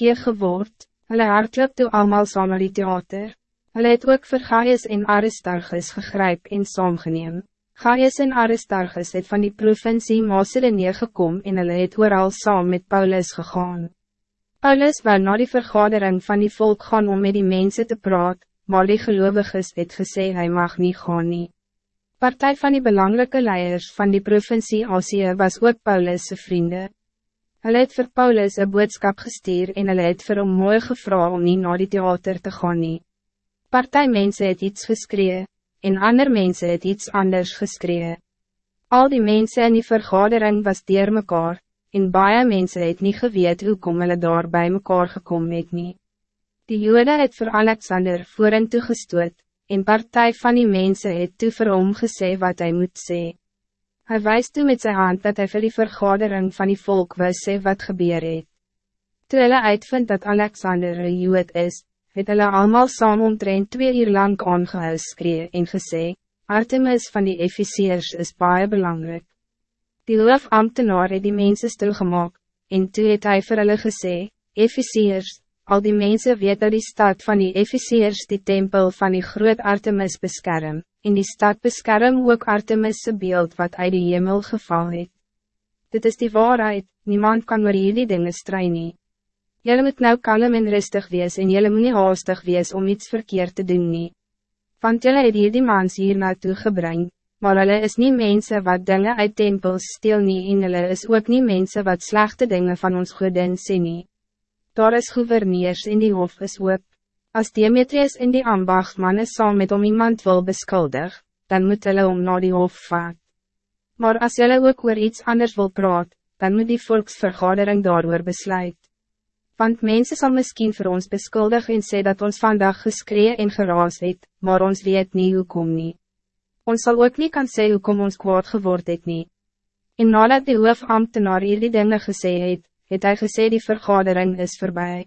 skeeg geword, hulle hardloop toe allemaal saam die theater. Hulle het ook vir Gaius en Aristarchus gegryp en saamgeneem. Gaius en Aristarchus het van die provincie Macedonië gekom en hulle het ooral saam met Paulus gegaan. Paulus wil na die vergadering van die volk gaan om met die mensen te praat, maar die geloviges het gesê hy mag niet gaan nie. Partij van die belangrijke leiders van die provincie Azië was ook Paulus' vrienden. Hulle het vir Paulus een boodskap gestuur en hulle het vir hom mooi gevra om nie na die theater te gaan nie. Partij mense het iets geskree, en ander mense het iets anders geskree. Al die mensen in die vergadering was dier mekaar, en baie mense het nie geweet hoe kom hulle daar bij mekaar gekom het nie. Die jode het voor Alexander voorin toegestoot, en partij van die mensen het toe vir hom gesê wat hij moet zeggen. Hij wijst toe met zijn hand dat hij vir die vergadering van die volk wist sê wat gebeur het. Toe hulle uitvind dat Alexander een jood is, het hulle allemaal saam omtrent twee uur lang aangehou skree en gesê, Artemis van die Efficiërs is baie belangrijk. Die hoofambtenaar het die mense stilgemaak, en toe het hy vir hulle gesê, Efficiërs, al die mensen weet dat die stad van die Efficiërs die tempel van die groot Artemis beskerm, In die stad beskerm ook Artemis' beeld wat uit die hemel geval het. Dit is die waarheid, niemand kan maar hierdie dinge strui nie. Jylle moet nou kalm en rustig wees en jylle moet nie haastig wees om iets verkeerd te doen nie. Want jylle het hierdie mans hier naartoe gebring, maar hulle is niet mensen wat dingen uit tempels stil nie en hulle is ook niet mensen wat slechte dingen van ons godin sê nie. Daar is gouverneurs in die hof is ook. Als Demetrius in die ambachtmannen saam met om iemand wil beskuldig, dan moet hulle om na die hof vaat. Maar als julle ook oor iets anders wil praat, dan moet die volksvergadering daarover besluit. Want mensen zal misschien voor ons beskuldig en sê dat ons vandaag geskree en geraas het, maar ons weet niet hoe kom nie. Ons zal ook niet kan sê hoe kom ons kwaad geword het nie. En nadat die hoofambtenaar hier die dinge gesê het, het hy gesê die vergadering is voorbij.